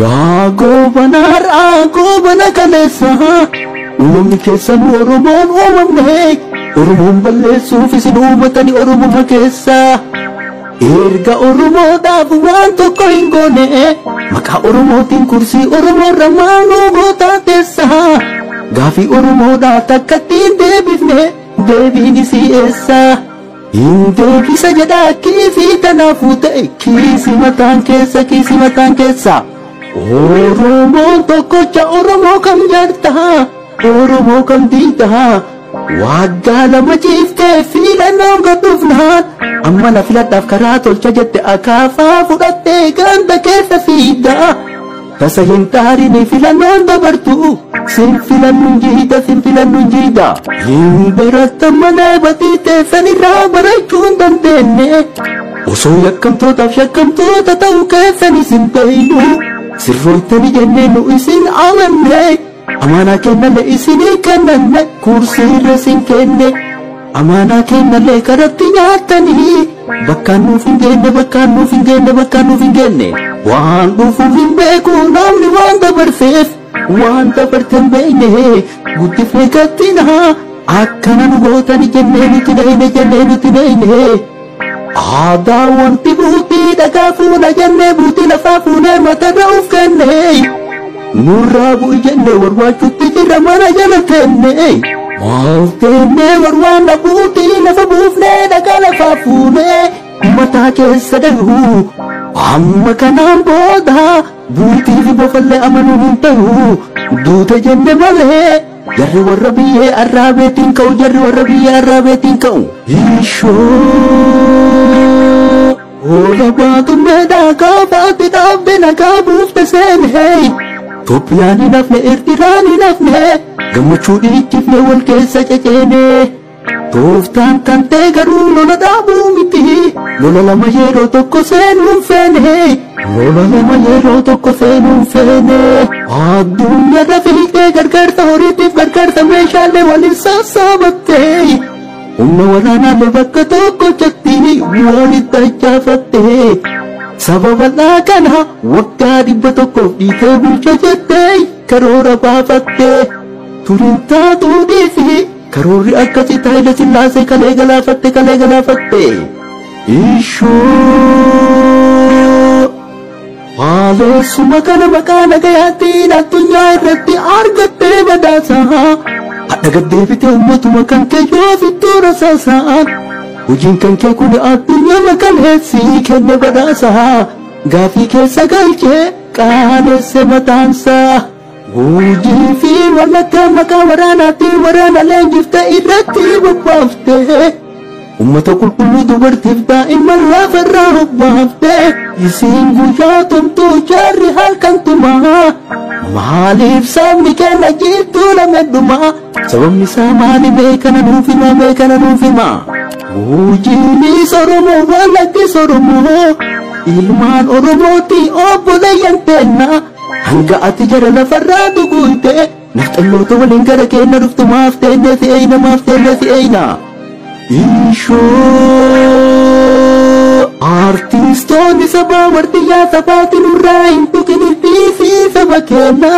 Yaa goobana har'aa goobana kaleessa uumamni keessan Oromoon uumamne Oromoon balleessuuf isin uumatani Oromuma keessa. Erga Oromoodhaaf waan tokko hin goone maqaa Oromootiin kursii Oromoorra maaluu gootaa teessa. Gaafii Oromoodhaa takka ittiin deebifne deebiin isii eessa. Hin deebisa jedhaa kiisii kanaafuu ta'e kiisi mataan keessa kiisi mataan keessa. Oromoon tokkocha Oromoo kam jaartaa Oromoo kam diidaa waggaa lama ciiftee filannoon gadhuufnaan amma na filadhaaf karaa tolcha jette akaafaa fudhattee ganda keessa fiidaa tasa hin taarine filannoon dabartu sin filannuun jiida sin filannuun jiida hin baratta mana batiitee sanirraa barachuu hin dandeenye osoo yakkamtootaaf yakkamtoota ta'uu keessan isin beeynu sirroottani jennee nu isin amanne amaanaa kennalle isinii kennanne kursiirra isin kenne amaanaa kennallee karatti nyaatanii bakkaan nuuf hin geenne bakkaan nuuf hin geenne bakkaan nuuf hin geenne waan dhufuuf hin beeku namni waan dabarseef waan dabarte hin beekne guddifne kattina akkana nu gootani jennee nuti dhayne jennee nuti dhayne عاضى وارتبه في دقافونا جنة بوتي لفافونا متروف كني نراب جنة ورواجو تجر مانا جنة كني مالتني وروان بوتي لفبوفنا دقا لفافونا متى كسده amma kanaan booda buutiif bofallee amanuu hin ta'u duute jenne malee. Jarri warra biyyee arraabeetiin ka'u jarri warra biyyee arraabeetiin ka'u ishoo Ola baatummeedhaa kaafaatti dhaabde nagaa buufte seenee Itoophiyaan hin hafne Eertiraan hin hafne gammachuu dhiichifne wal keessa ceceene Tooftaan kan ta'e garuu lola dhaabuu miti. Lola lama yeroo tokko seenuun feene lama yeroo tokko seenuun feene addunyaarra fiigdee gargaarsa horiitiif gargaarsa meeshaalee waliin sassaabattee humna waraanaalee bakka tokko jatti walitti ajjaafattee sababa kana waggaa dhibba tokkoof dhiitee bulcha jettee karoora baafattee turin taatuu dhiisi karoorri akkasii taayila sillaasee kalee galaafatte kalee galaafatte ishoo haaleessuma kana maqaa nagayaatiin addunyaa irratti argattee badhaasaa hadha gaddeebite ummatuma kan kee yoo fittuu rasaasaan hojiin kan kee kun addunyaa makaleessii kenne badhaasaa gaafii keessa galchee qaaneesse mataansaa hojii fi wallaggaa maqaa waraanaatiin waraana leenjifte irratti bobbaafte ummata qulqulluu dubartiif daa'imman lafarraa hobbaafte isiin guyyaa tumtuu jaarri halkan tumaa maaliif sabni kenna jirtuu lamedhumaa sababni isaa maali beekana nuuf himaa beekana nuuf himaa hojiinis oromoo wallaggis oromoo ilmaan oromooti obboleeyyan teennaa hanga ati jara lafarraa duguute nafxalloota waliin gara keenya dhuftu maaf teenne si eeyna maaf teenne si eeyna ishoo artiistoonni sabaa wardiyyaa sabaatiin irraa hin tuqinirtii fi saba kenna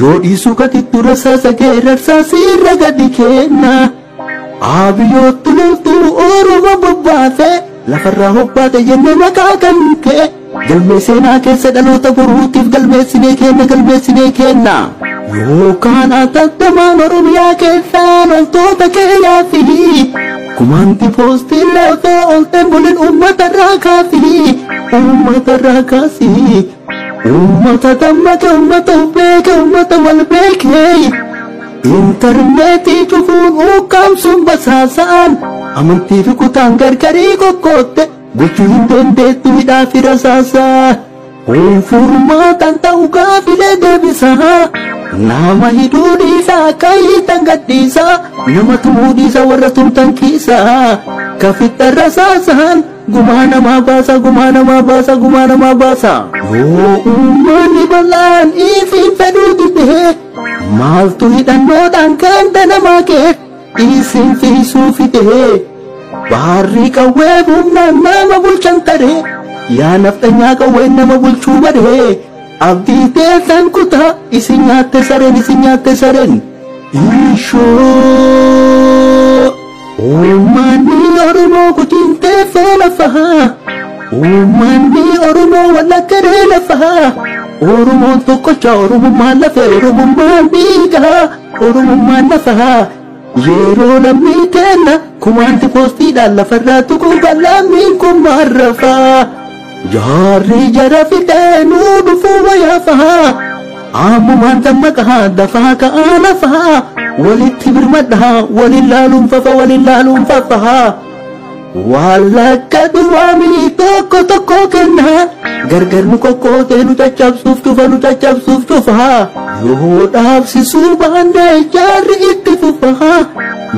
yoo dhiisuu katittu rasaasa geerarsaa siirra gadi kenna abiyyootti loltuu oroma bobbaase lafarraa hobbaate jenne maqaa kan kee galmee seenaa keessa dhaloota boruutiif galmeessinee kenna galmeessinee kenna yookaan atattamaan oromiyaa keessaa loltoota keenyaa fi kumaanti poostiin laafee olteen bulin uummata irraa kaasii uummata irraa kaasii uummata dammaqe uummata beeke uummata wal beekee intarneetii cufuun ukkaamsuun basaasaan amantii fi kutaan gargarii kokkootte gochuu hin dandeettu hidhaa fi rasaasaa furmaatan ta'u gaafilee deebisaa nama hidhuu dhiisaa akka hiitan gadhiisaa nama tumuu dhiisa warra tumtan kiisaa kafitta rasaasaan gumaa namaa baasa gumaa namaa baasa gumaa namaa baasa yoo uummanni bal'aan ifiin fedhuu didee maaltu hidhannoodhaan ganda namaa kee isin fiisuu fidee baarrii qawwee humnaan nama bulchan taree yaa nafxanyaa qawween nama bulchuu baree abdii teessan kutaa isin nyaatte sareen isin nyaatte sareen ishoo uummanni oromoo kutiintee fee lafaa uummanni oromoo wallaggaree lafaa oromoon tokkocha oromummaan lafee oromummaan dhiigaa oromummaan lafaa yeroo lammii kenna kumaanti poostiidhaan lafarraa tuquu bal'aammiin kun maarrafaa jaarri jara fidee nuu dhufuu wayaafaa ammumaan dammaqaa dafaa ka'aa lafaa walitti birmadhaa walin laaluun fafa walin laaluun fafahaa Wallagga duwwaamii tokko tokko kenna gargar nu qoqqootee nu caccabsuuf cufa nu caccabsuuf cufa yoo dhaabsisuu baannee jaarri itti fufa.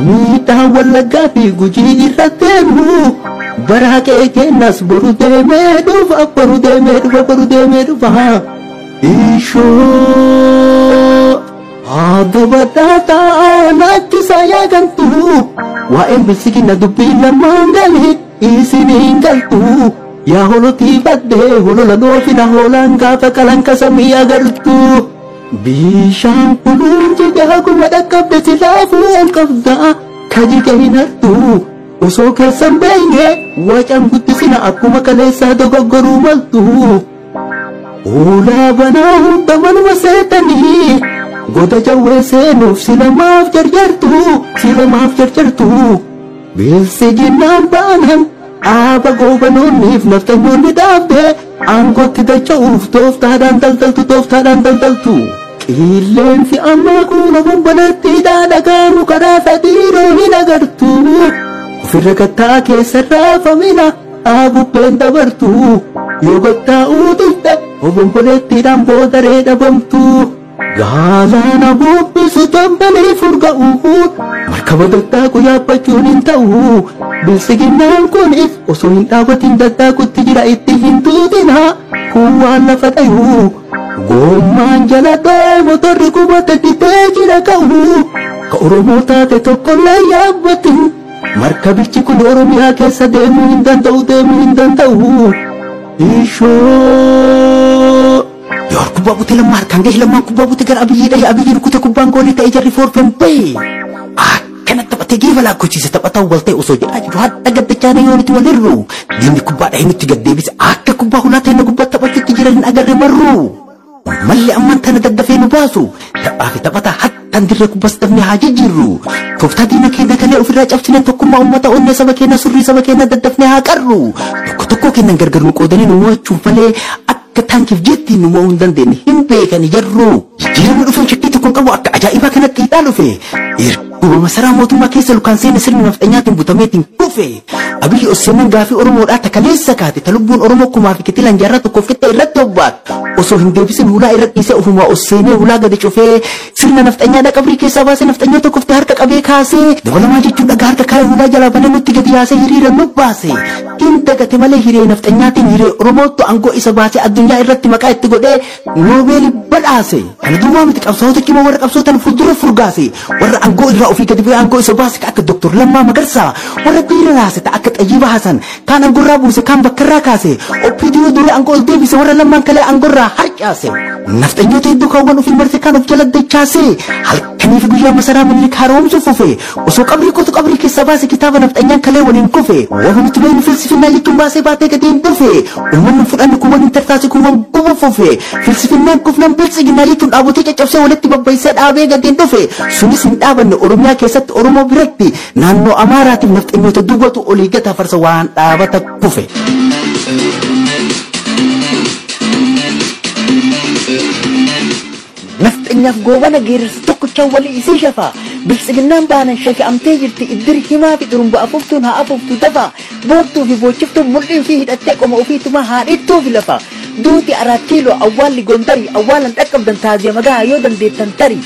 Miidhaa wallaggaa fi gujii irratti deemu वरा के के नस बुरु दे मेरु वा परु दे मेरु वा परु दे मेरु वा ईशो, आग बताता ना किसाया गंतु वा एम बिल्सी की ना दुपी ना मांगल हित इसी नहीं गंतु या होलो थी बदे, होलो लगो फिर ना होलंग का पकलंग का समिया गंतु बीशां पुलुं जगह कुमार कब्जे लाफ़ लाफ़ खजी कहीं ना तू। Osoo keessan beeyne wacan guddisina akkuma kaleessaa dogoggoruu maltu. Ulaa banaa hunda manuma seetanii goda jawwee seenuuf silamaaf jarjartu silamaaf jarjartu beelsi jinnaan baanan dhaaba goobanoonniif naftanyoonni dhaabde aangootti dacha'uuf tooftaadhaan daldaltu tooftaadhaan daldaltu qilleensi ammaa kuula bombalattiidhaa dhagaamu karaa sadiiroo hin agartu ofirra gattaa keessa raafamina dhaabubbeen dabartu yoo gottaa'uu tulte obomboleettiidhaan boodaree dhabamtu. Gaalana bubbisu tambalee furga'uun markaba daddaaku yaabbachuun hin ta'u bilsiginnaan kunis osoo hin dhaabatin daddaakutti jira itti hin tuutina kun waan lafa dhayu gommaan jala dhoo'ee motorri qubata dibee jira ka'u ka oromoo taate tokkollee yaabbatin markabichi kun oromiyaa keessa deemuu hin danda'u deemuu hin danda'u ishoo. Yoor kubbaa butee lammaa harkaan gahee lammaan kubbaa butee gara abiyyiidha yaa abiyyiin kutee kubbaan goolii ta'ee jarri foorfeen bahe. Akkana taphatee geefa laakkochiise taphataa wal ta'e osoo jedhaa jiru hadda gaddachaa yoo nuti walirru. Diinni kubbaa dhahee nutti gaddeebise akka kubbaa hulaa ta'e kubbaa taphachuutti jiran hin agarre marru. Malli ammaan tana daddafee nu baasu taphaa fi taphataa hattaan dirree kubbaas dafnee haa jijjiirru. Tooftaa diina keenya kalee ofirraa cabsine tokkummaa uummata onnee saba keenya surrii saba keenya daddafnee haa qarru. Tokko tokko kennan gargar nu qoodanii nu mo'achuun malee akka taankiif jetti nu mo'uu hin dandeenye hin beekani jarru. Jijjiiramni dhufuun shakkii tokko qabu akka ajaa'ibaa kanatti hidhaa dhufe. Erguma masaraa mootummaa keessa lukaan seena sirni nafxanyaatiin butameetiin dhufe. Abiyyi Osseeman gaafii Oromoodhaa takaleessa kaate ta lubbuun Oromoo kumaa fi kitilaan jaarraa tokkoof qixxee irratti hobbaat. Osoo hin deebisin hulaa irra dhiisee ofumaa Osseenee hulaa gadi cufee sirna nafxanyaadhaa qabrii keessaa baasee nafxanyaa tokkoof harka qabee kaasee dabalamaa jechuun dhagaa harka kaayee hulaa jalaa banee nutti gadi yaasee hiriira nu baase. Hin dagate malee hiree nafxanyaatiin hiree Oromootu aangoo isa baasee addunyaa irratti maqaa itti godhee noobeeli badhaase. Kana duwwaa miti qabsaa'ota kima warra qabsootan fuuldura furgaase warra aangoo irraa ofii gadi bu'ee aangoo isa baase akka Dr. Lammaa Magarsaa warra biira raase ta'a akka Xayyiba Hasan. Kaan aangorraa buuse kaan bakkarraa kaase OPDO dure aangoo ol deebise warra lammaan kalee aangorraa harcaase. Nafxanyoota hedduu kaawwan ofii marse kaan of jala dachaase halkanii fi guyyaa masaraa minilik haaromsu fufe osoo qabrii qotu qabrii keessaa baase kitaaba nafxanyaan kalee waliin kufe waan nuti beeknu filsifinnaa jechuun baasee baatee gadiin dhufe uummanni fudhanni kun waliin tartaase kun waan guba fufe filsifinnaan kufnan biltsiginnaa jechuun dhaabotee caccabsee walitti babbaisee dhaabee gadiin dhufe sunis hin dhaabanne oromiyaa keessatti oromoo biratti naannoo amaaraatiif nafxanyoota duwwatu olii gata farsa waan dhaabata kufe. nafxanyaaf goobana geerarsa tokkochaan walii isii shafa biltsiginnaan baanan shafi'amtee jirti iddiri himaa fi durumba afuuftuun haa afuuftu dafa boortuu fi boochiftuun mul'ii fi hidhattee qoma ofiituma haa dhittuufi lafa duuti araat kiiloo awwaalli gondari awwaalan dhaqqabdan taaziya magaa yoo dandeettan tari.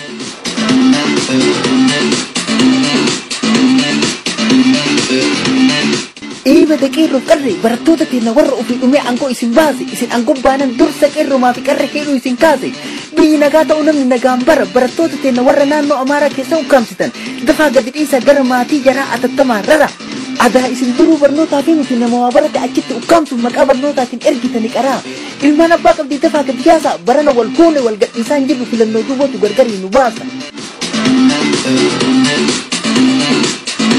Dhiibata qeerroof qarre barattoota teenya warra ofii dhumee aangoo isin baase isin aangoo baanan dursa qeerroomaa fi qarre hidhuu isin kaase biyyi nagaa ta'uu namni nagaan bara barattoota teenya warra naannoo amaaraa keessa ukkaamsitan dafaa gadi dhiisa gara maatii jaraa rara. Adaa isin duruu barnootaa fi nuti nama waa barate achitti ukkaamsuuf maqaa barnootaatiin ergitani qaraa. Ilmaan abbaa qabdii tafaa gadi yaasaa barana wal fuune wal gadhiisaa hin jirru filannoo gargar nu.